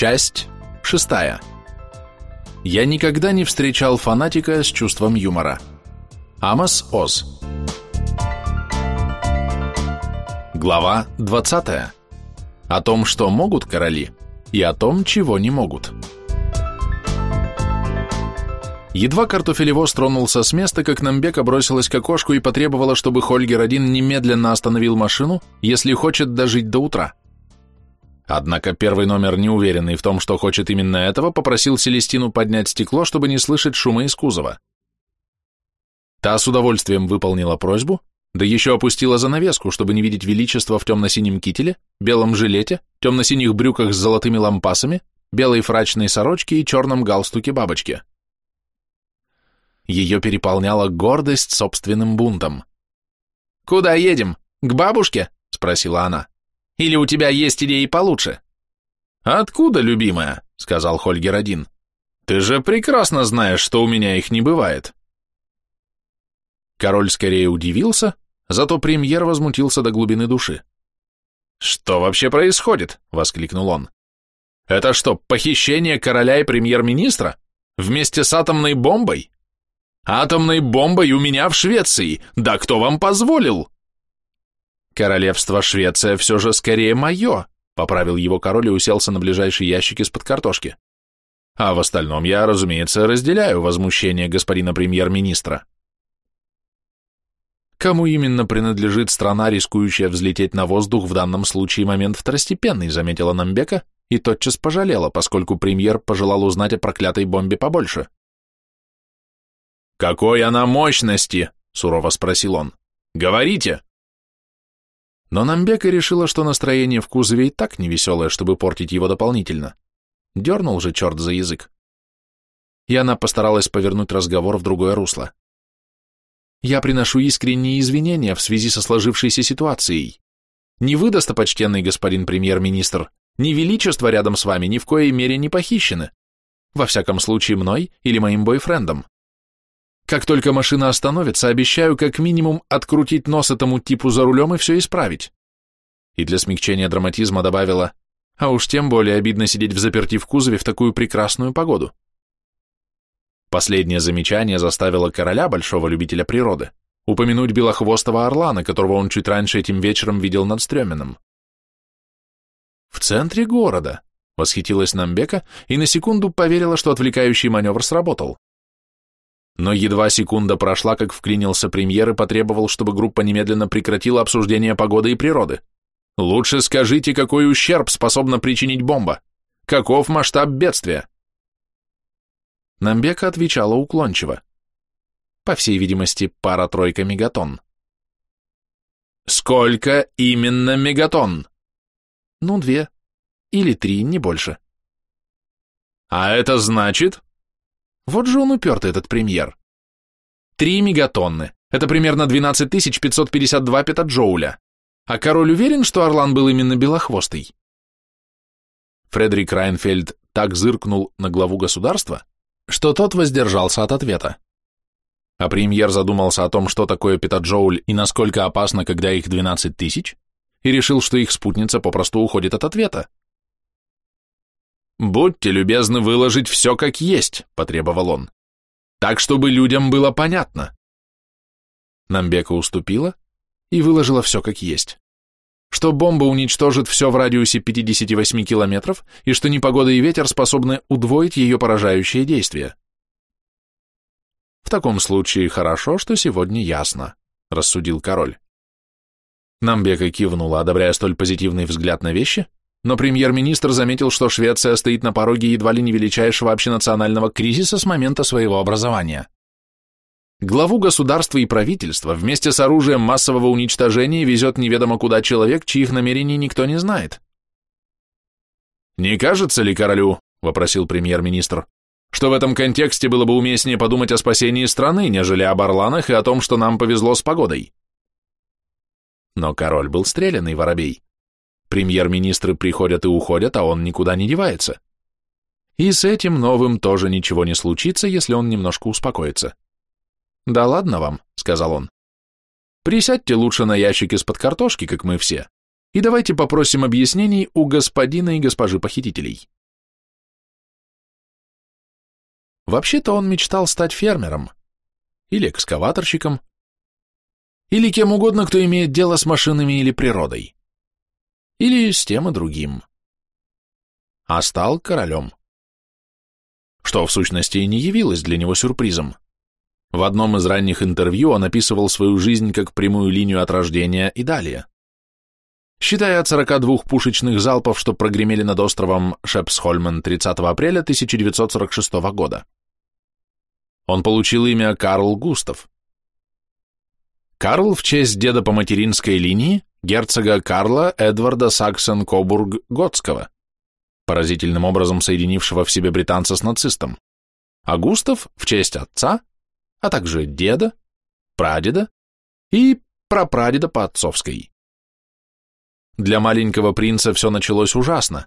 Часть шестая. Я никогда не встречал фанатика с чувством юмора. Амос Оз. Глава 20. О том, что могут короли, и о том, чего не могут. Едва картофелевоз тронулся с места, как Намбека бросилась к окошку и потребовала, чтобы Хольгер один немедленно остановил машину, если хочет дожить до утра. Однако первый номер, не уверенный в том, что хочет именно этого, попросил Селестину поднять стекло, чтобы не слышать шума из кузова. Та с удовольствием выполнила просьбу, да еще опустила занавеску, чтобы не видеть величества в темно-синем кителе, белом жилете, темно-синих брюках с золотыми лампасами, белой фрачной сорочке и черном галстуке бабочки. Ее переполняла гордость собственным бунтом. «Куда едем? К бабушке?» — спросила она. «Или у тебя есть идеи получше?» «Откуда, любимая?» — сказал Хольгер один. «Ты же прекрасно знаешь, что у меня их не бывает». Король скорее удивился, зато премьер возмутился до глубины души. «Что вообще происходит?» — воскликнул он. «Это что, похищение короля и премьер-министра? Вместе с атомной бомбой?» Атомной бомбой у меня в Швеции! Да кто вам позволил?» «Королевство Швеция все же скорее мое», — поправил его король и уселся на ближайший ящик из-под картошки. «А в остальном я, разумеется, разделяю возмущение господина премьер-министра». Кому именно принадлежит страна, рискующая взлететь на воздух в данном случае момент второстепенный, заметила Намбека и тотчас пожалела, поскольку премьер пожелал узнать о проклятой бомбе побольше. «Какой она мощности?» — сурово спросил он. «Говорите!» Но Намбека решила, что настроение в кузове и так невеселое, чтобы портить его дополнительно. Дернул же черт за язык. И она постаралась повернуть разговор в другое русло. «Я приношу искренние извинения в связи со сложившейся ситуацией. Не вы, достопочтенный господин премьер-министр, ни величество рядом с вами ни в коей мере не похищены. Во всяком случае, мной или моим бойфрендом. Как только машина остановится, обещаю как минимум открутить нос этому типу за рулем и все исправить. И для смягчения драматизма добавила, а уж тем более обидно сидеть в заперти в кузове в такую прекрасную погоду. Последнее замечание заставило короля, большого любителя природы, упомянуть белохвостого орлана, которого он чуть раньше этим вечером видел над Стременом. В центре города, восхитилась Намбека и на секунду поверила, что отвлекающий маневр сработал. Но едва секунда прошла, как вклинился премьер и потребовал, чтобы группа немедленно прекратила обсуждение погоды и природы. Лучше скажите, какой ущерб способна причинить бомба? Каков масштаб бедствия? Намбека отвечала уклончиво. По всей видимости, пара-тройка мегатонн. Сколько именно мегатонн? Ну, две. Или три, не больше. А это значит? Вот же он упертый, этот премьер. Три мегатонны. Это примерно 12 552 петаджоуля. А король уверен, что Орлан был именно белохвостый? Фредерик Райнфельд так зыркнул на главу государства, что тот воздержался от ответа. А премьер задумался о том, что такое петаджоуль и насколько опасно, когда их 12 тысяч, и решил, что их спутница попросту уходит от ответа. «Будьте любезны выложить все как есть», — потребовал он. «Так, чтобы людям было понятно». Намбека уступила и выложила все как есть. Что бомба уничтожит все в радиусе 58 километров и что непогода и ветер способны удвоить ее поражающее действие. «В таком случае хорошо, что сегодня ясно», — рассудил король. Намбека кивнула, одобряя столь позитивный взгляд на вещи, но премьер-министр заметил, что Швеция стоит на пороге едва ли не величайшего общенационального кризиса с момента своего образования. Главу государства и правительства вместе с оружием массового уничтожения везет неведомо куда человек, чьих намерений никто не знает. «Не кажется ли королю, — вопросил премьер-министр, — что в этом контексте было бы уместнее подумать о спасении страны, нежели об орланах и о том, что нам повезло с погодой?» Но король был стрелянный воробей. Премьер-министры приходят и уходят, а он никуда не девается. И с этим новым тоже ничего не случится, если он немножко успокоится. «Да ладно вам», — сказал он. «Присядьте лучше на ящик из-под картошки, как мы все, и давайте попросим объяснений у господина и госпожи похитителей. Вообще-то он мечтал стать фермером или экскаваторщиком, или кем угодно, кто имеет дело с машинами или природой, или с тем и другим. А стал королем. Что, в сущности, и не явилось для него сюрпризом. В одном из ранних интервью он описывал свою жизнь как прямую линию от рождения и далее. Считая от 42 пушечных залпов, что прогремели над островом Шепсхольмен 30 апреля 1946 года. Он получил имя Карл Густав. Карл в честь деда по материнской линии, герцога Карла Эдварда Саксен-Кобург-Готского, поразительным образом соединившего в себе британца с нацистом, а Густав в честь отца, а также деда, прадеда и прапрадеда по отцовской. Для маленького принца все началось ужасно.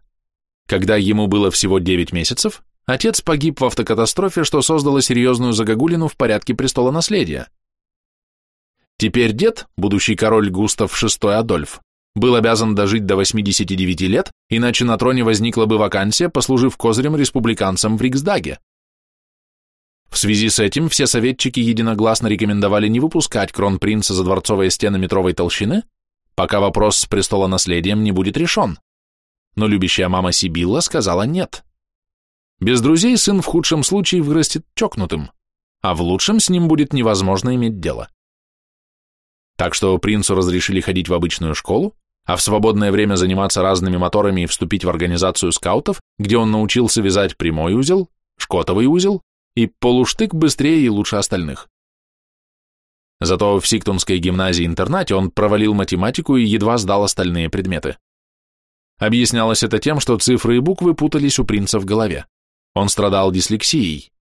Когда ему было всего 9 месяцев, отец погиб в автокатастрофе, что создало серьезную загогулину в порядке престола наследия. Теперь дед, будущий король Густав VI Адольф, был обязан дожить до 89 лет, иначе на троне возникла бы вакансия, послужив козырем республиканцам в Риксдаге. В связи с этим все советчики единогласно рекомендовали не выпускать кронпринца за дворцовые стены метровой толщины, пока вопрос с престолонаследием не будет решен. Но любящая мама Сибилла сказала нет. Без друзей сын в худшем случае вырастет чокнутым, а в лучшем с ним будет невозможно иметь дело. Так что принцу разрешили ходить в обычную школу, а в свободное время заниматься разными моторами и вступить в организацию скаутов, где он научился вязать прямой узел, шкотовый узел и полуштык быстрее и лучше остальных. Зато в Сиктонской гимназии-интернате он провалил математику и едва сдал остальные предметы. Объяснялось это тем, что цифры и буквы путались у принца в голове. Он страдал дислексией.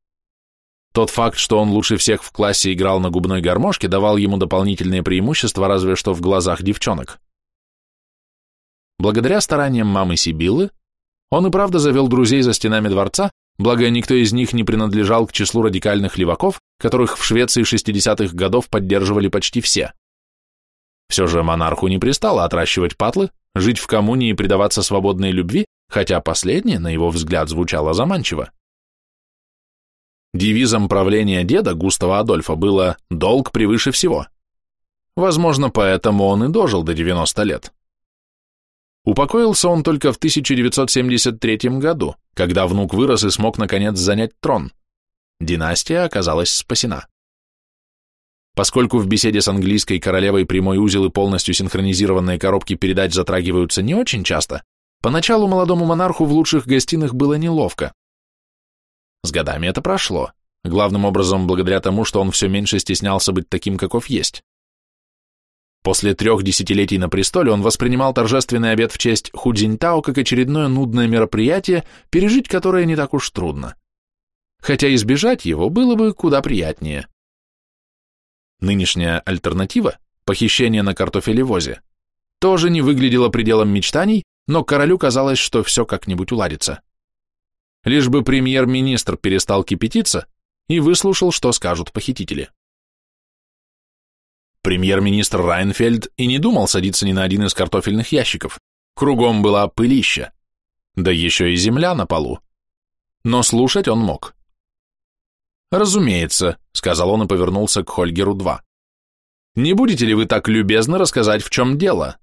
Тот факт, что он лучше всех в классе играл на губной гармошке, давал ему дополнительные преимущества, разве что в глазах девчонок. Благодаря стараниям мамы Сибилы, он и правда завел друзей за стенами дворца, благо никто из них не принадлежал к числу радикальных леваков, которых в Швеции 60-х годов поддерживали почти все. Все же монарху не пристало отращивать патлы, жить в коммуне и предаваться свободной любви, хотя последнее, на его взгляд, звучало заманчиво. Девизом правления деда Густава Адольфа было «долг превыше всего». Возможно, поэтому он и дожил до 90 лет. Упокоился он только в 1973 году, когда внук вырос и смог наконец занять трон. Династия оказалась спасена. Поскольку в беседе с английской королевой прямой узел и полностью синхронизированные коробки передач затрагиваются не очень часто, поначалу молодому монарху в лучших гостиных было неловко. С годами это прошло, главным образом благодаря тому, что он все меньше стеснялся быть таким, каков есть. После трех десятилетий на престоле он воспринимал торжественный обед в честь Худзиньтао как очередное нудное мероприятие, пережить которое не так уж трудно. Хотя избежать его было бы куда приятнее. Нынешняя альтернатива, похищение на картофелевозе, тоже не выглядела пределом мечтаний, но королю казалось, что все как-нибудь уладится лишь бы премьер-министр перестал кипятиться и выслушал, что скажут похитители. Премьер-министр Райнфельд и не думал садиться ни на один из картофельных ящиков. Кругом была пылища, да еще и земля на полу. Но слушать он мог. «Разумеется», — сказал он и повернулся к Хольгеру-2. «Не будете ли вы так любезно рассказать, в чем дело?»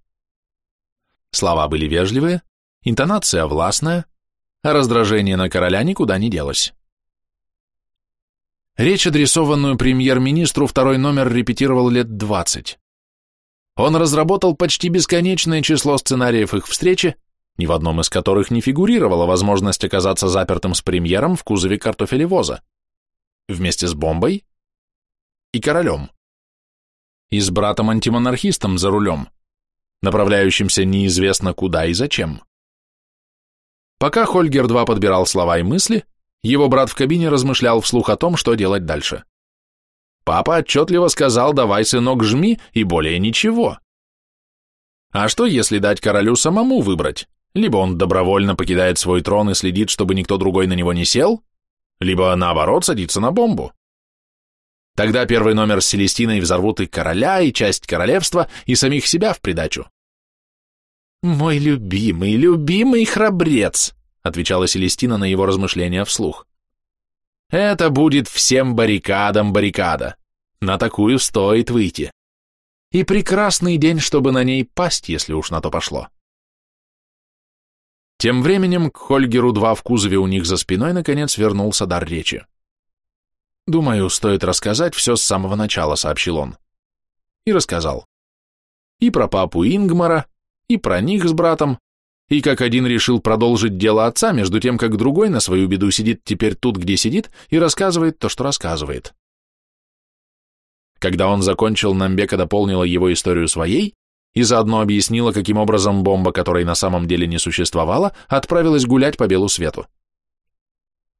Слова были вежливые, интонация властная, а раздражение на короля никуда не делось. Речь, адресованную премьер-министру, второй номер репетировал лет двадцать. Он разработал почти бесконечное число сценариев их встречи, ни в одном из которых не фигурировала возможность оказаться запертым с премьером в кузове картофелевоза, вместе с бомбой и королем, и с братом-антимонархистом за рулем, направляющимся неизвестно куда и зачем. Пока Хольгер-2 подбирал слова и мысли, его брат в кабине размышлял вслух о том, что делать дальше. Папа отчетливо сказал «давай, сынок, жми» и более ничего. А что, если дать королю самому выбрать? Либо он добровольно покидает свой трон и следит, чтобы никто другой на него не сел, либо, наоборот, садится на бомбу. Тогда первый номер с Селестиной взорвут и короля, и часть королевства, и самих себя в придачу. «Мой любимый, любимый храбрец», отвечала Селестина на его размышления вслух. Это будет всем баррикадам баррикада. На такую стоит выйти. И прекрасный день, чтобы на ней пасть, если уж на то пошло. Тем временем к Хольгеру-2 в кузове у них за спиной наконец вернулся дар речи. «Думаю, стоит рассказать все с самого начала», — сообщил он. И рассказал. И про папу Ингмара, и про них с братом, и как один решил продолжить дело отца, между тем, как другой на свою беду сидит теперь тут, где сидит, и рассказывает то, что рассказывает. Когда он закончил, Намбека дополнила его историю своей, и заодно объяснила, каким образом бомба, которой на самом деле не существовало, отправилась гулять по белу свету.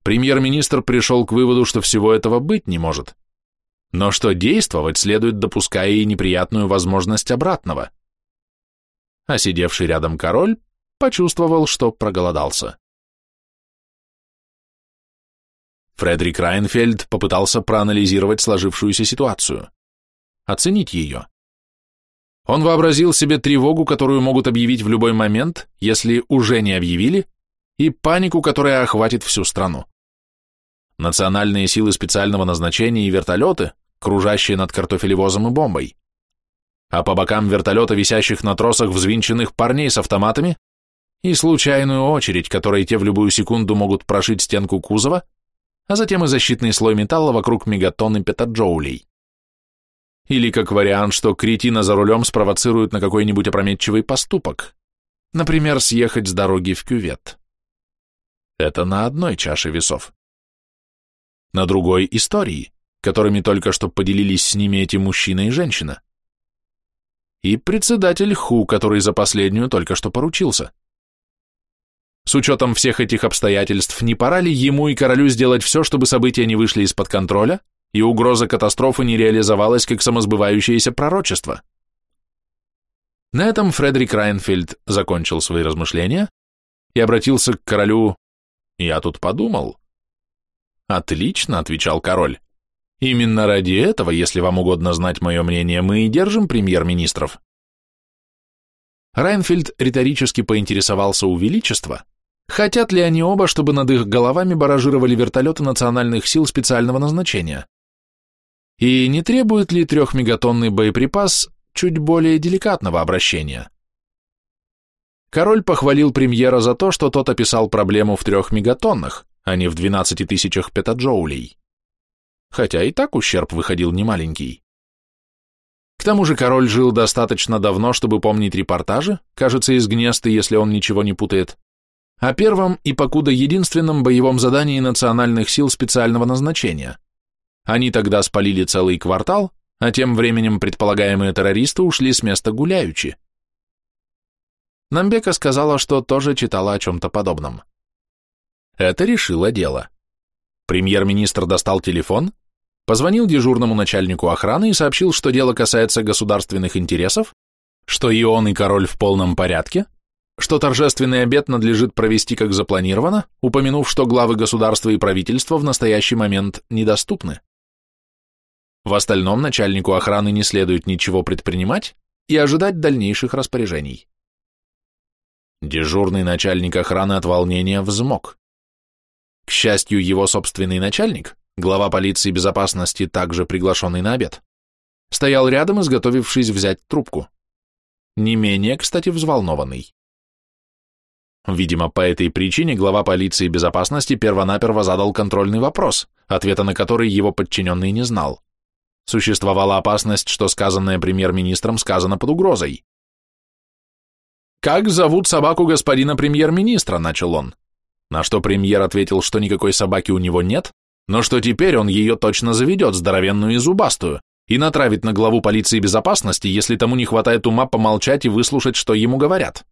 Премьер-министр пришел к выводу, что всего этого быть не может, но что действовать следует, допуская и неприятную возможность обратного. А сидевший рядом король почувствовал, что проголодался. Фредерик Райнфельд попытался проанализировать сложившуюся ситуацию, оценить ее. Он вообразил себе тревогу, которую могут объявить в любой момент, если уже не объявили, и панику, которая охватит всю страну. Национальные силы специального назначения и вертолеты, кружащие над картофелевозом и бомбой. А по бокам вертолета, висящих на тросах взвинченных парней с автоматами, и случайную очередь, которой те в любую секунду могут прошить стенку кузова, а затем и защитный слой металла вокруг мегатонны петаджоулей. Или как вариант, что кретина за рулем спровоцирует на какой-нибудь опрометчивый поступок. Например, съехать с дороги в кювет. Это на одной чаше весов. На другой – истории, которыми только что поделились с ними эти мужчина и женщина. И председатель Ху, который за последнюю только что поручился. С учетом всех этих обстоятельств, не пора ли ему и королю сделать все, чтобы события не вышли из-под контроля, и угроза катастрофы не реализовалась как самосбывающееся пророчество. На этом Фредерик Райнфельд закончил свои размышления и обратился к королю «Я тут подумал». «Отлично», — отвечал король. «Именно ради этого, если вам угодно знать мое мнение, мы и держим премьер-министров». Райнфельд риторически поинтересовался у Величества, хотят ли они оба, чтобы над их головами баражировали вертолеты национальных сил специального назначения. И не требует ли трехмегатонный боеприпас чуть более деликатного обращения? Король похвалил премьера за то, что тот описал проблему в трех мегатоннах, а не в 12 тысячах петаджоулей. Хотя и так ущерб выходил немаленький. К тому же король жил достаточно давно, чтобы помнить репортажи, кажется, из Гнесты, если он ничего не путает, о первом и покуда единственном боевом задании национальных сил специального назначения – они тогда спалили целый квартал, а тем временем предполагаемые террористы ушли с места гуляючи. Намбека сказала, что тоже читала о чем-то подобном. Это решило дело. Премьер-министр достал телефон, позвонил дежурному начальнику охраны и сообщил, что дело касается государственных интересов, что и он, и король в полном порядке, что торжественный обед надлежит провести как запланировано, упомянув, что главы государства и правительства в настоящий момент недоступны. В остальном начальнику охраны не следует ничего предпринимать и ожидать дальнейших распоряжений. Дежурный начальник охраны от волнения взмок. К счастью, его собственный начальник, глава полиции безопасности, также приглашенный на обед, стоял рядом, изготовившись взять трубку. Не менее, кстати, взволнованный. Видимо, по этой причине глава полиции безопасности первонаперво задал контрольный вопрос, ответа на который его подчиненный не знал. Существовала опасность, что сказанное премьер-министром сказано под угрозой. «Как зовут собаку господина премьер-министра?» – начал он. На что премьер ответил, что никакой собаки у него нет, но что теперь он ее точно заведет, здоровенную и зубастую, и натравит на главу полиции безопасности, если тому не хватает ума помолчать и выслушать, что ему говорят.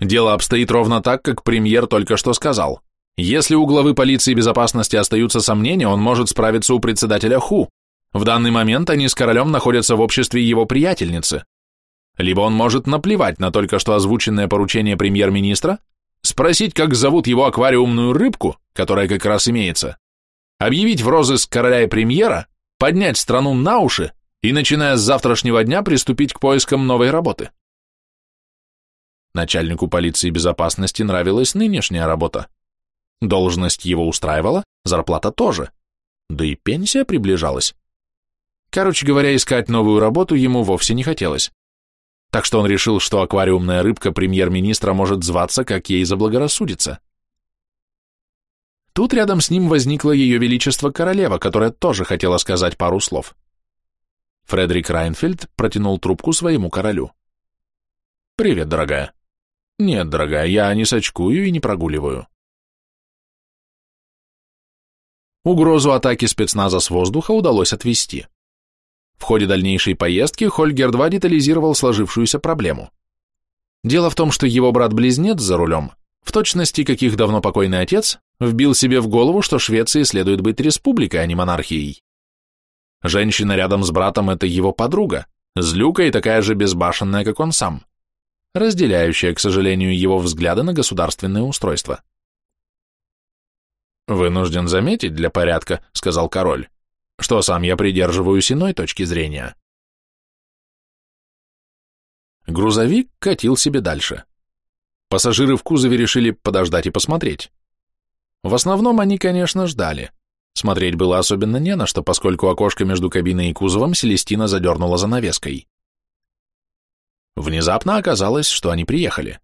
Дело обстоит ровно так, как премьер только что сказал. Если у главы полиции безопасности остаются сомнения, он может справиться у председателя ХУ. В данный момент они с королем находятся в обществе его приятельницы. Либо он может наплевать на только что озвученное поручение премьер-министра, спросить, как зовут его аквариумную рыбку, которая как раз имеется, объявить в розыск короля и премьера, поднять страну на уши и, начиная с завтрашнего дня, приступить к поискам новой работы. Начальнику полиции безопасности нравилась нынешняя работа, Должность его устраивала, зарплата тоже. Да и пенсия приближалась. Короче говоря, искать новую работу ему вовсе не хотелось. Так что он решил, что аквариумная рыбка премьер-министра может зваться, как ей заблагорассудится. Тут рядом с ним возникла ее величество королева, которая тоже хотела сказать пару слов. Фредерик Райнфельд протянул трубку своему королю. «Привет, дорогая». «Нет, дорогая, я не сочкую и не прогуливаю». Угрозу атаки спецназа с воздуха удалось отвести. В ходе дальнейшей поездки Хольгер-2 детализировал сложившуюся проблему. Дело в том, что его брат-близнец за рулем, в точности, как их давно покойный отец, вбил себе в голову, что Швеции следует быть республикой, а не монархией. Женщина рядом с братом – это его подруга, злюка и такая же безбашенная, как он сам, разделяющая, к сожалению, его взгляды на государственное устройство. «Вынужден заметить для порядка», – сказал король, – «что сам я придерживаюсь иной точки зрения». Грузовик катил себе дальше. Пассажиры в кузове решили подождать и посмотреть. В основном они, конечно, ждали. Смотреть было особенно не на что, поскольку окошко между кабиной и кузовом Селестина задернула занавеской. Внезапно оказалось, что они приехали.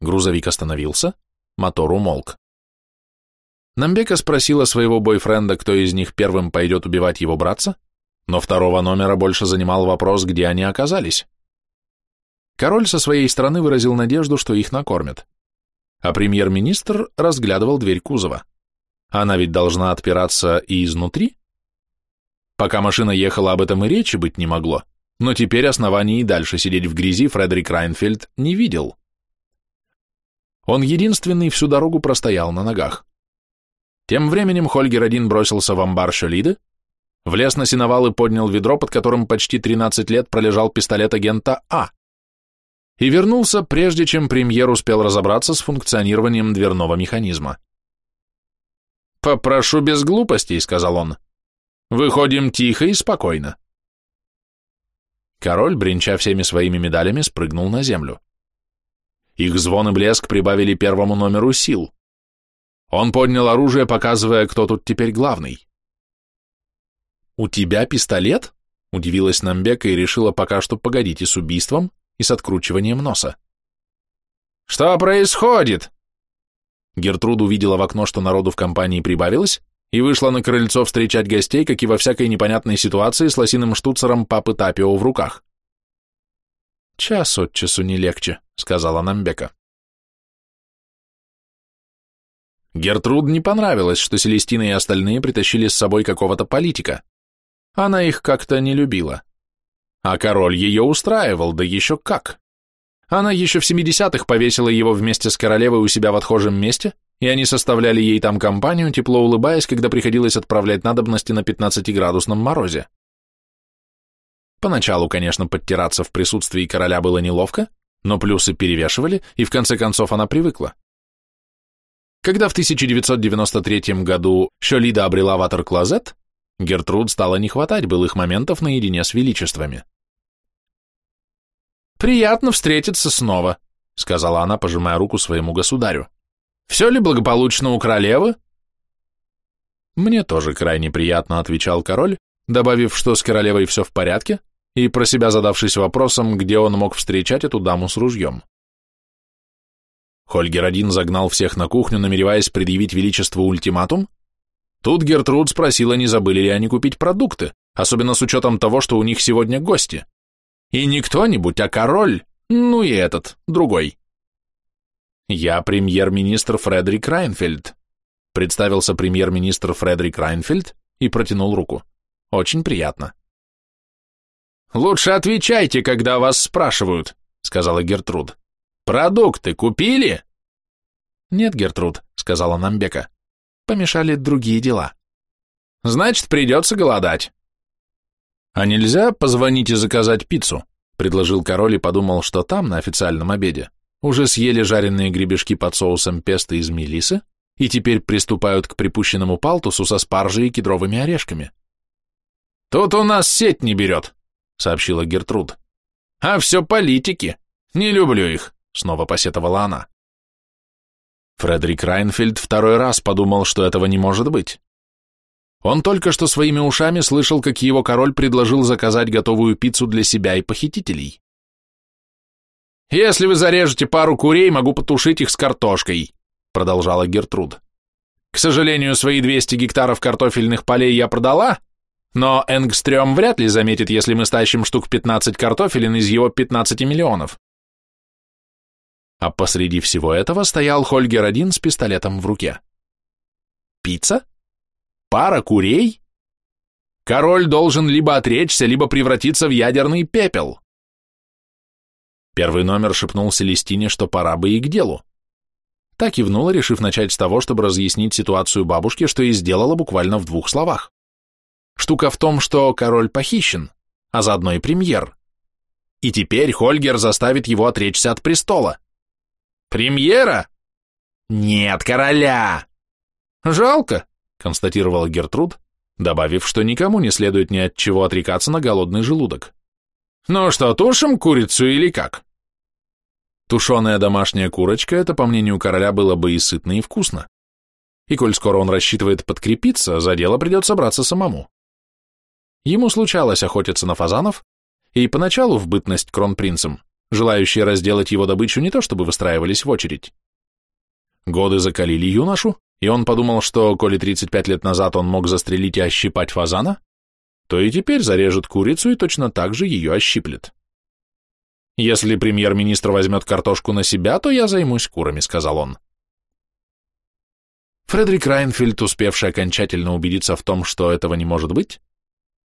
Грузовик остановился, мотор умолк. Намбека спросила своего бойфренда, кто из них первым пойдет убивать его братца, но второго номера больше занимал вопрос, где они оказались. Король со своей стороны выразил надежду, что их накормят. А премьер-министр разглядывал дверь кузова. Она ведь должна отпираться и изнутри? Пока машина ехала, об этом и речи быть не могло, но теперь оснований и дальше сидеть в грязи Фредерик Райнфельд не видел. Он единственный всю дорогу простоял на ногах. Тем временем Хольгер один бросился в амбар Шолиды, влез на сеновал и поднял ведро, под которым почти 13 лет пролежал пистолет агента А и вернулся, прежде чем премьер успел разобраться с функционированием дверного механизма. «Попрошу без глупостей», — сказал он. «Выходим тихо и спокойно». Король, бренча всеми своими медалями, спрыгнул на землю. Их звон и блеск прибавили первому номеру сил. Он поднял оружие, показывая, кто тут теперь главный. «У тебя пистолет?» — удивилась Намбека и решила пока что погодить и с убийством, и с откручиванием носа. «Что происходит?» Гертруд увидела в окно, что народу в компании прибавилось, и вышла на крыльцо встречать гостей, как и во всякой непонятной ситуации с лосиным штуцером папы Тапио в руках. «Час от часу не легче», — сказала Намбека. Гертруд не понравилось, что Селестина и остальные притащили с собой какого-то политика. Она их как-то не любила. А король ее устраивал, да еще как. Она еще в 70-х повесила его вместе с королевой у себя в отхожем месте, и они составляли ей там компанию, тепло улыбаясь, когда приходилось отправлять надобности на 15-градусном морозе. Поначалу, конечно, подтираться в присутствии короля было неловко, но плюсы перевешивали, и в конце концов она привыкла. Когда в 1993 году Шолида обрела ватер-клозет, Гертруд стало не хватать былых моментов наедине с величествами. «Приятно встретиться снова», — сказала она, пожимая руку своему государю. «Все ли благополучно у королевы?» «Мне тоже крайне приятно», — отвечал король, добавив, что с королевой все в порядке, и про себя задавшись вопросом, где он мог встречать эту даму с ружьем. Хольгер один загнал всех на кухню, намереваясь предъявить величеству ультиматум, Тут Гертруд спросила, не забыли ли они купить продукты, особенно с учетом того, что у них сегодня гости. И не кто-нибудь, а король, ну и этот, другой. Я премьер-министр Фредерик Райнфельд. Представился премьер-министр Фредерик Райнфельд и протянул руку. Очень приятно. «Лучше отвечайте, когда вас спрашивают», — сказала Гертруд. «Продукты купили?» «Нет, Гертруд», — сказала Намбека помешали другие дела. Значит, придется голодать. А нельзя позвонить и заказать пиццу? Предложил король и подумал, что там, на официальном обеде, уже съели жареные гребешки под соусом песто из мелисы и теперь приступают к припущенному палтусу со спаржей и кедровыми орешками. «Тут у нас сеть не берет», — сообщила Гертруд. «А все политики. Не люблю их», — снова посетовала она. Фредерик Райнфельд второй раз подумал, что этого не может быть. Он только что своими ушами слышал, как его король предложил заказать готовую пиццу для себя и похитителей. «Если вы зарежете пару курей, могу потушить их с картошкой», продолжала Гертруд. «К сожалению, свои 200 гектаров картофельных полей я продала, но Энгстрём вряд ли заметит, если мы стащим штук 15 картофелин из его 15 миллионов». А посреди всего этого стоял Хольгер один с пистолетом в руке. «Пицца?» Пара курей? Король должен либо отречься, либо превратиться в ядерный пепел. Первый номер шепнул Селестине, что пора бы и к делу. Так кивнула, решив начать с того, чтобы разъяснить ситуацию бабушке, что и сделала буквально в двух словах. Штука в том, что король похищен, а заодно и премьер. И теперь Хольгер заставит его отречься от престола. Премьера? Нет, короля! Жалко, констатировала Гертруд, добавив, что никому не следует ни от чего отрекаться на голодный желудок. «Ну что, тушим курицу или как?» Тушеная домашняя курочка, это, по мнению короля, было бы и сытно, и вкусно. И коль скоро он рассчитывает подкрепиться, за дело придется браться самому. Ему случалось охотиться на фазанов, и поначалу в бытность кронпринцем, желающие разделать его добычу не то чтобы выстраивались в очередь. Годы закалили юношу, и он подумал, что, коли 35 лет назад он мог застрелить и ощипать фазана, то и теперь зарежет курицу и точно так же ее ощиплет. «Если премьер-министр возьмет картошку на себя, то я займусь курами», — сказал он. Фредерик Райнфельд, успевший окончательно убедиться в том, что этого не может быть,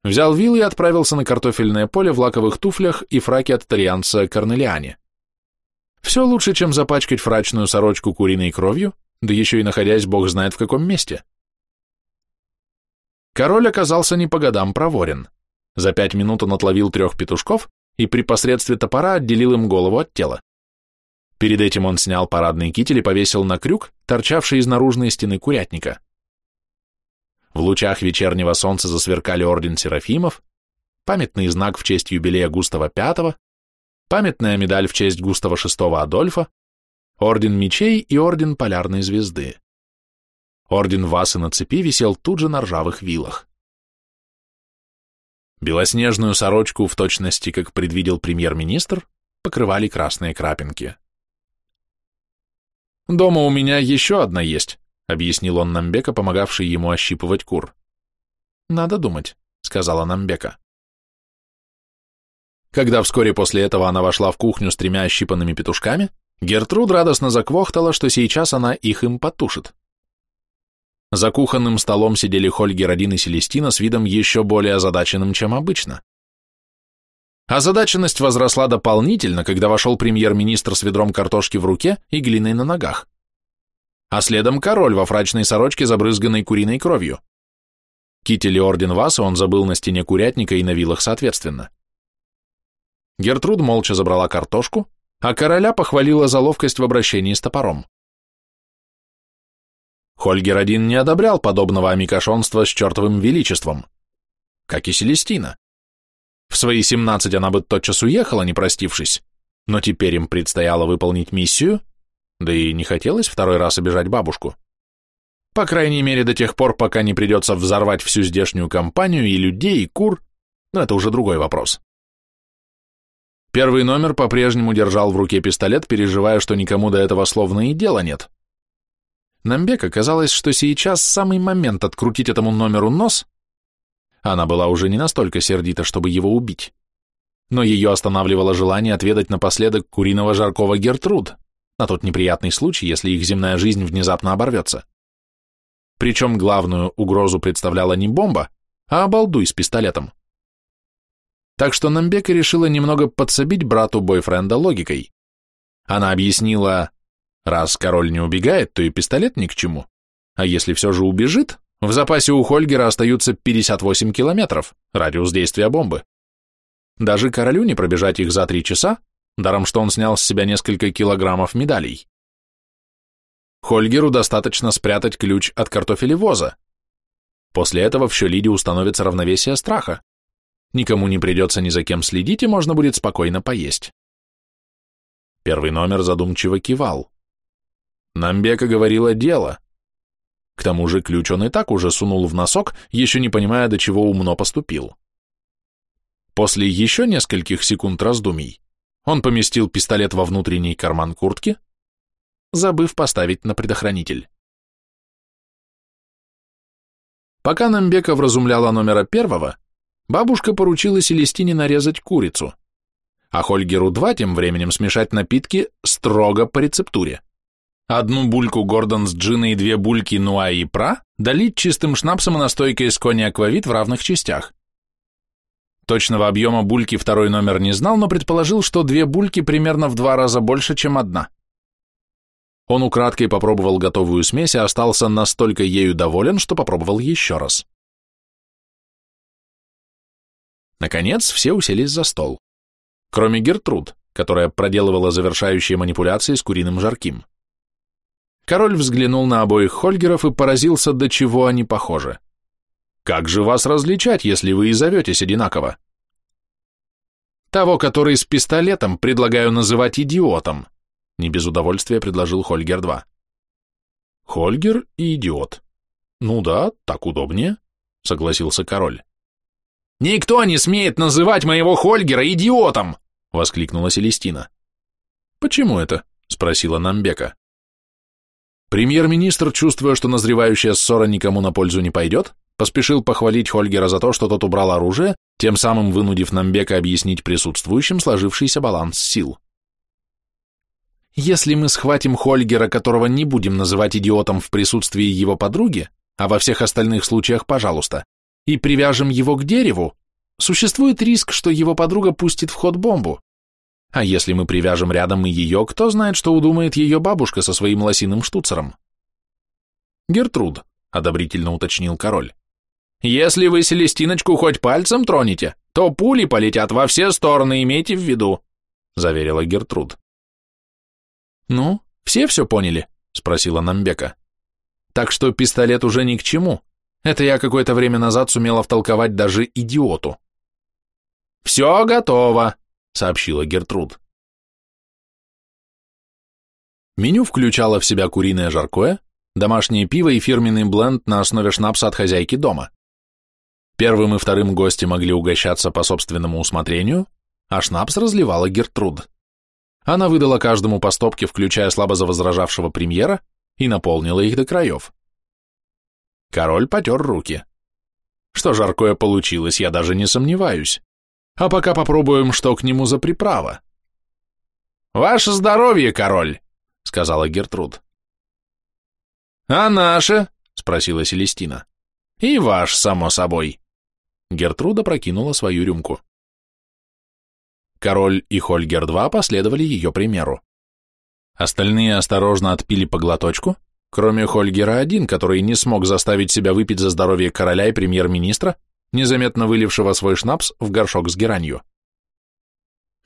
взял вилл и отправился на картофельное поле в лаковых туфлях и фраке от итальянца Корнелиане. Все лучше, чем запачкать фрачную сорочку куриной кровью да еще и находясь бог знает в каком месте. Король оказался не по годам проворен. За пять минут он отловил трех петушков и при посредстве топора отделил им голову от тела. Перед этим он снял парадный китель и повесил на крюк, торчавший из наружной стены курятника. В лучах вечернего солнца засверкали орден Серафимов, памятный знак в честь юбилея Густава V, памятная медаль в честь Густава VI Адольфа, Орден мечей и Орден Полярной Звезды. Орден Васы на цепи висел тут же на ржавых вилах. Белоснежную сорочку, в точности, как предвидел премьер-министр, покрывали красные крапинки. «Дома у меня еще одна есть», — объяснил он Намбека, помогавший ему ощипывать кур. «Надо думать», — сказала Намбека. Когда вскоре после этого она вошла в кухню с тремя ощипанными петушками, Гертруд радостно заквохтала, что сейчас она их им потушит. За кухонным столом сидели Хольгер один и Селестина с видом еще более озадаченным, чем обычно. Озадаченность возросла дополнительно, когда вошел премьер-министр с ведром картошки в руке и глиной на ногах. А следом король во фрачной сорочке, забрызганной куриной кровью. Китель и орден Васа он забыл на стене курятника и на вилах соответственно. Гертруд молча забрала картошку, а короля похвалила за ловкость в обращении с топором. Хольгер один не одобрял подобного амикошонства с чертовым величеством, как и Селестина. В свои семнадцать она бы тотчас уехала, не простившись, но теперь им предстояло выполнить миссию, да и не хотелось второй раз обижать бабушку. По крайней мере, до тех пор, пока не придется взорвать всю здешнюю компанию и людей, и кур, но это уже другой вопрос. Первый номер по-прежнему держал в руке пистолет, переживая, что никому до этого словно и дела нет. Намбека казалось, что сейчас самый момент открутить этому номеру нос. Она была уже не настолько сердита, чтобы его убить. Но ее останавливало желание отведать напоследок куриного жаркого Гертруд, на тот неприятный случай, если их земная жизнь внезапно оборвется. Причем главную угрозу представляла не бомба, а обалдуй с пистолетом. Так что Намбека решила немного подсобить брату бойфренда логикой. Она объяснила, раз король не убегает, то и пистолет ни к чему. А если все же убежит, в запасе у Хольгера остаются 58 километров, радиус действия бомбы. Даже королю не пробежать их за три часа, даром что он снял с себя несколько килограммов медалей. Хольгеру достаточно спрятать ключ от картофелевоза. После этого в Щелиде установится равновесие страха, Никому не придется ни за кем следить, и можно будет спокойно поесть. Первый номер задумчиво кивал. Намбека говорила дело. К тому же ключ он и так уже сунул в носок, еще не понимая, до чего умно поступил. После еще нескольких секунд раздумий он поместил пистолет во внутренний карман куртки, забыв поставить на предохранитель. Пока Намбека вразумляла номера первого, бабушка поручила Селестине нарезать курицу, а Хольгеру-2 тем временем смешать напитки строго по рецептуре. Одну бульку Гордон с джина и две бульки Нуа и Пра долить чистым шнапсом и настойкой из кони аквавит в равных частях. Точного объема бульки второй номер не знал, но предположил, что две бульки примерно в два раза больше, чем одна. Он украдкой попробовал готовую смесь и остался настолько ею доволен, что попробовал еще раз. Наконец, все уселись за стол. Кроме Гертруд, которая проделывала завершающие манипуляции с куриным жарким. Король взглянул на обоих Хольгеров и поразился, до чего они похожи. Как же вас различать, если вы и зоветесь одинаково? Того, который с пистолетом, предлагаю называть идиотом, не без удовольствия предложил Хольгер-2. Хольгер и идиот. Ну да, так удобнее, согласился король. Никто не смеет называть моего Хольгера идиотом, воскликнула Селестина. Почему это? спросила Намбека. Премьер-министр, чувствуя, что назревающая ссора никому на пользу не пойдет, поспешил похвалить Хольгера за то, что тот убрал оружие, тем самым вынудив Намбека объяснить присутствующим сложившийся баланс сил. Если мы схватим Хольгера, которого не будем называть идиотом в присутствии его подруги, а во всех остальных случаях, пожалуйста, и привяжем его к дереву, существует риск, что его подруга пустит в ход бомбу. А если мы привяжем рядом и ее, кто знает, что удумает ее бабушка со своим лосиным штуцером? Гертруд, одобрительно уточнил король. Если вы Селестиночку хоть пальцем тронете, то пули полетят во все стороны, имейте в виду, заверила Гертруд. Ну, все все поняли? спросила Намбека. Так что пистолет уже ни к чему. Это я какое-то время назад сумела втолковать даже идиоту. «Все готово», — сообщила Гертруд. Меню включало в себя куриное жаркое, домашнее пиво и фирменный бленд на основе шнапса от хозяйки дома. Первым и вторым гости могли угощаться по собственному усмотрению, а шнапс разливала Гертруд. Она выдала каждому по стопке, включая слабо завозражавшего премьера, и наполнила их до краев. Король потер руки. Что жаркое получилось, я даже не сомневаюсь. А пока попробуем, что к нему за приправа. «Ваше здоровье, король!» — сказала Гертруд. «А наше?» — спросила Селестина. «И ваш, само собой». Гертруда прокинула свою рюмку. Король и Хольгер-2 последовали ее примеру. Остальные осторожно отпили по глоточку, кроме Хольгера-1, который не смог заставить себя выпить за здоровье короля и премьер-министра, незаметно вылившего свой шнапс в горшок с геранью.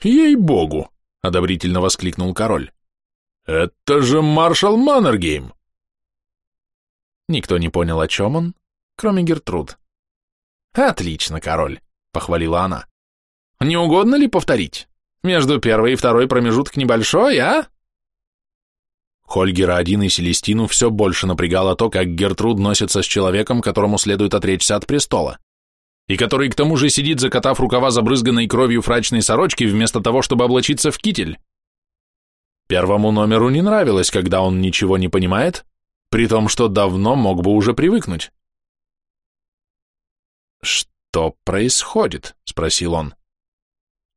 «Ей-богу!» — одобрительно воскликнул король. «Это же маршал Маннергейм!» Никто не понял, о чем он, кроме Гертруд. «Отлично, король», — похвалила она. «Не угодно ли повторить? Между первой и второй промежуток небольшой, а?» Хольгера один и Селестину все больше напрягало то, как Гертруд носится с человеком, которому следует отречься от престола, и который к тому же сидит, закатав рукава забрызганной кровью фрачной сорочки, вместо того, чтобы облачиться в китель. Первому номеру не нравилось, когда он ничего не понимает, при том, что давно мог бы уже привыкнуть. «Что происходит?» — спросил он.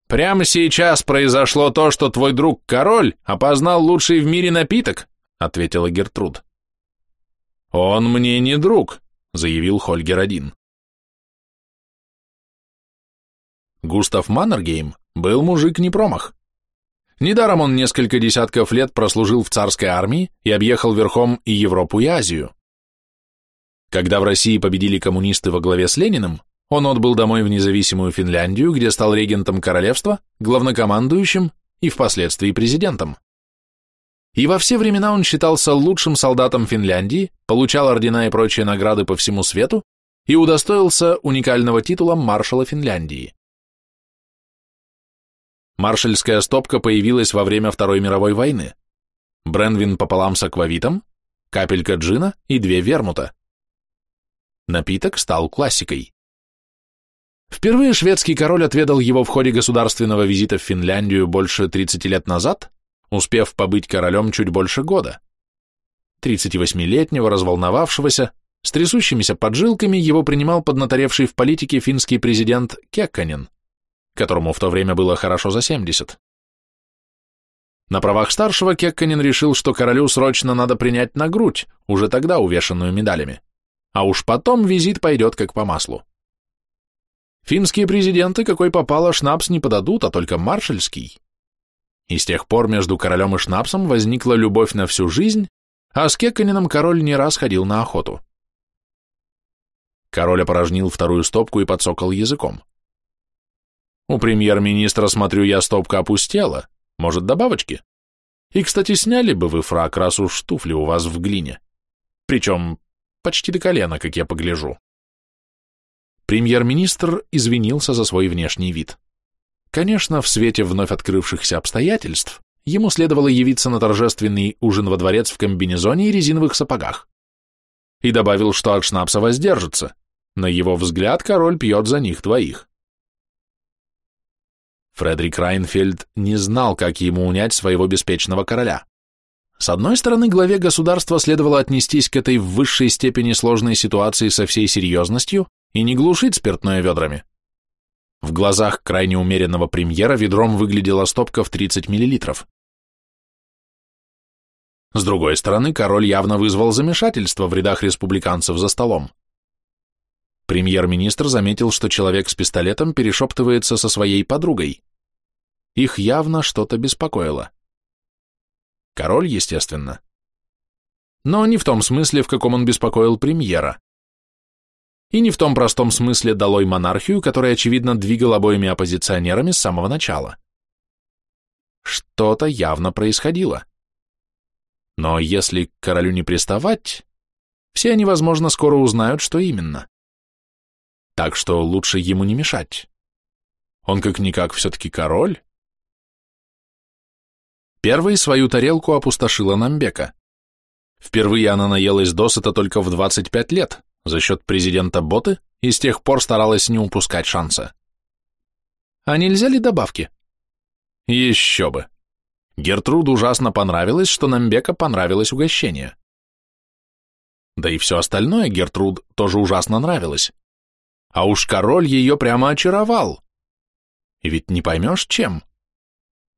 «Прямо сейчас произошло то, что твой друг король опознал лучший в мире напиток», — ответила Гертруд. «Он мне не друг», — заявил Хольгер-1. Густав Маннергейм был мужик не промах. Недаром он несколько десятков лет прослужил в царской армии и объехал верхом и Европу, и Азию. Когда в России победили коммунисты во главе с Лениным, он отбыл домой в независимую Финляндию, где стал регентом королевства, главнокомандующим и впоследствии президентом. И во все времена он считался лучшим солдатом Финляндии, получал ордена и прочие награды по всему свету и удостоился уникального титула маршала Финляндии. Маршальская стопка появилась во время Второй мировой войны. бренвин пополам с аквавитом, капелька джина и две вермута. Напиток стал классикой. Впервые шведский король отведал его в ходе государственного визита в Финляндию больше 30 лет назад, успев побыть королем чуть больше года. 38-летнего, разволновавшегося, с трясущимися поджилками его принимал поднаторевший в политике финский президент Кекканин, которому в то время было хорошо за 70. На правах старшего Кекканин решил, что королю срочно надо принять на грудь, уже тогда увешанную медалями, а уж потом визит пойдет как по маслу. Финские президенты, какой попало, шнапс не подадут, а только маршальский. И с тех пор между королем и шнапсом возникла любовь на всю жизнь, а с Кекканином король не раз ходил на охоту. Король опорожнил вторую стопку и подсокал языком. У премьер-министра, смотрю я, стопка опустела. Может, добавочки? И, кстати, сняли бы вы фрак, раз уж туфли у вас в глине. Причем почти до колена, как я погляжу. Премьер-министр извинился за свой внешний вид. Конечно, в свете вновь открывшихся обстоятельств ему следовало явиться на торжественный ужин во дворец в комбинезоне и резиновых сапогах. И добавил, что от шнапса воздержится. На его взгляд король пьет за них двоих. Фредерик Райнфельд не знал, как ему унять своего беспечного короля. С одной стороны, главе государства следовало отнестись к этой в высшей степени сложной ситуации со всей серьезностью и не глушить спиртное ведрами. В глазах крайне умеренного премьера ведром выглядела стопка в 30 миллилитров. С другой стороны, король явно вызвал замешательство в рядах республиканцев за столом. Премьер-министр заметил, что человек с пистолетом перешептывается со своей подругой. Их явно что-то беспокоило. Король, естественно. Но не в том смысле, в каком он беспокоил премьера. И не в том простом смысле долой монархию, которая, очевидно, двигал обоими оппозиционерами с самого начала. Что-то явно происходило. Но если к королю не приставать, все они, возможно, скоро узнают, что именно так что лучше ему не мешать. Он как-никак все-таки король. Первой свою тарелку опустошила Намбека. Впервые она наелась досыта только в 25 лет за счет президента Боты и с тех пор старалась не упускать шанса. А нельзя ли добавки? Еще бы. Гертруд ужасно понравилось, что Намбека понравилось угощение. Да и все остальное Гертруд тоже ужасно нравилось. А уж король ее прямо очаровал. И ведь не поймешь, чем.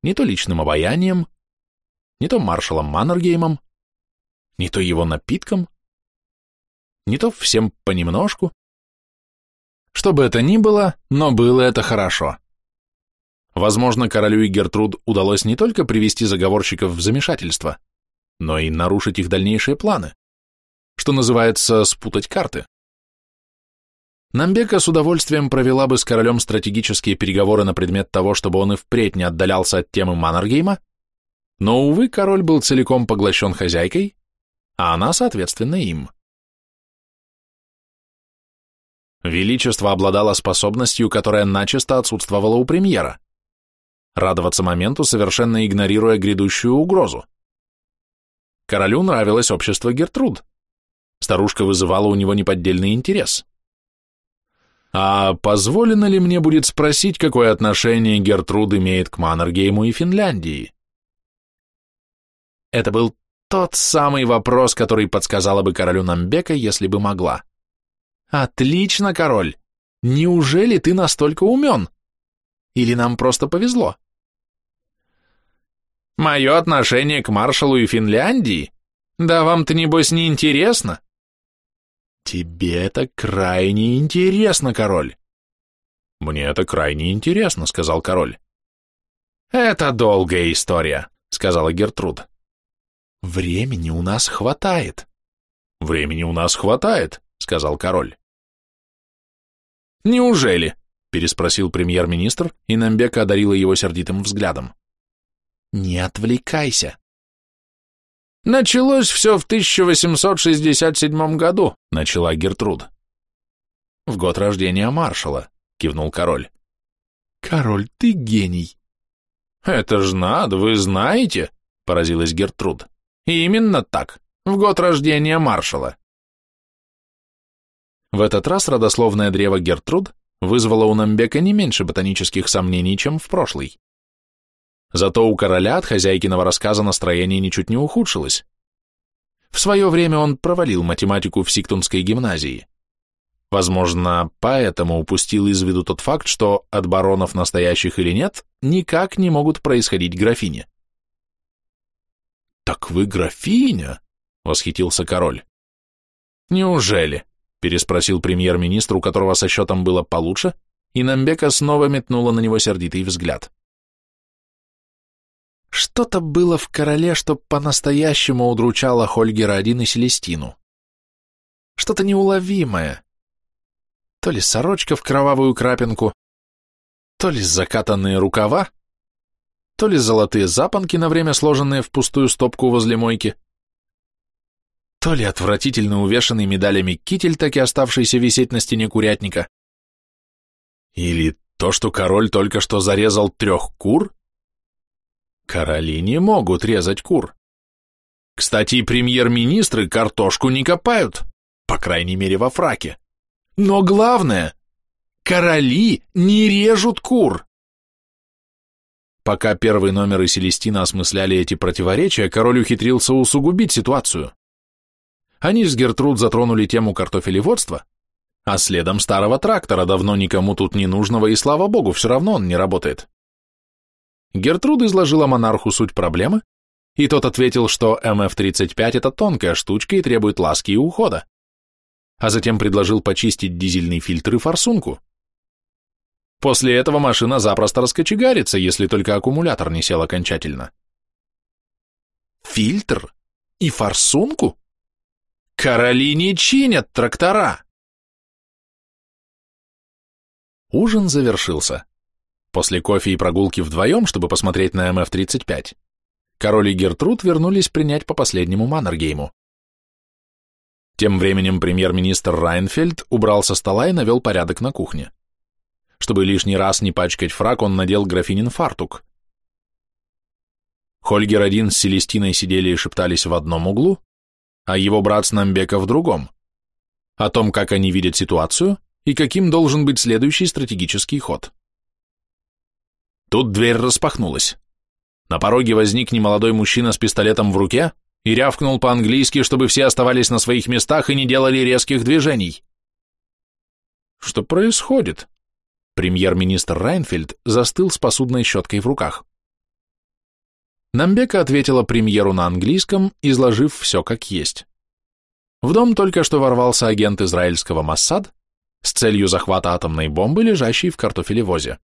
Не то личным обаянием, не то маршалом Маннергеймом, не то его напитком, не то всем понемножку. Что бы это ни было, но было это хорошо. Возможно, королю и Гертруд удалось не только привести заговорщиков в замешательство, но и нарушить их дальнейшие планы, что называется спутать карты. Намбека с удовольствием провела бы с королем стратегические переговоры на предмет того, чтобы он и впредь не отдалялся от темы Маннергейма, но, увы, король был целиком поглощен хозяйкой, а она, соответственно, им. Величество обладало способностью, которая начисто отсутствовала у премьера – радоваться моменту, совершенно игнорируя грядущую угрозу. Королю нравилось общество Гертруд. Старушка вызывала у него неподдельный интерес – а позволено ли мне будет спросить, какое отношение Гертруд имеет к Маннергейму и Финляндии? Это был тот самый вопрос, который подсказала бы королю Намбека, если бы могла. Отлично, король. Неужели ты настолько умен? Или нам просто повезло? Мое отношение к маршалу и Финляндии? Да вам-то, небось, не интересно? Тебе это крайне интересно, король. Мне это крайне интересно, сказал король. Это долгая история, сказала Гертруд. Времени у нас хватает. Времени у нас хватает, сказал король. Неужели? переспросил премьер-министр, и Намбека одарила его сердитым взглядом. Не отвлекайся. Началось все в 1867 году, начала Гертруд. В год рождения маршала, кивнул король. Король, ты гений. Это ж надо, вы знаете, поразилась Гертруд. И именно так, в год рождения маршала. В этот раз родословное древо Гертруд вызвало у Намбека не меньше ботанических сомнений, чем в прошлый. Зато у короля от хозяйкиного рассказа настроение ничуть не ухудшилось. В свое время он провалил математику в Сиктунской гимназии. Возможно, поэтому упустил из виду тот факт, что от баронов настоящих или нет, никак не могут происходить графини. «Так вы графиня?» — восхитился король. «Неужели?» — переспросил премьер-министр, у которого со счетом было получше, и Намбека снова метнула на него сердитый взгляд. Что-то было в короле, что по-настоящему удручало Хольгера один и Селестину. Что-то неуловимое. То ли сорочка в кровавую крапинку, то ли закатанные рукава, то ли золотые запонки на время сложенные в пустую стопку возле мойки, то ли отвратительно увешанный медалями китель, так и оставшийся висеть на стене курятника, или то, что король только что зарезал трех кур? Короли не могут резать кур. Кстати, премьер-министры картошку не копают, по крайней мере во фраке. Но главное, короли не режут кур. Пока первый номер и Селестина осмысляли эти противоречия, король ухитрился усугубить ситуацию. Они с Гертруд затронули тему картофелеводства, а следом старого трактора, давно никому тут не нужного, и слава богу, все равно он не работает. Гертруд изложила монарху суть проблемы, и тот ответил, что МФ-35 это тонкая штучка и требует ласки и ухода, а затем предложил почистить дизельный фильтр и форсунку. После этого машина запросто раскочегарится, если только аккумулятор не сел окончательно. Фильтр? И форсунку? Короли не чинят трактора! Ужин завершился. После кофе и прогулки вдвоем, чтобы посмотреть на МФ-35, король и Гертруд вернулись принять по последнему Маннергейму. Тем временем премьер-министр Райнфельд убрал со стола и навел порядок на кухне. Чтобы лишний раз не пачкать фраг, он надел графинин фартук. Хольгер один с Селестиной сидели и шептались в одном углу, а его брат Снамбека в другом, о том, как они видят ситуацию и каким должен быть следующий стратегический ход. Тут дверь распахнулась. На пороге возник немолодой мужчина с пистолетом в руке и рявкнул по-английски, чтобы все оставались на своих местах и не делали резких движений. Что происходит? Премьер-министр Райнфельд застыл с посудной щеткой в руках. Намбека ответила премьеру на английском, изложив все как есть. В дом только что ворвался агент израильского Моссад с целью захвата атомной бомбы, лежащей в картофелевозе.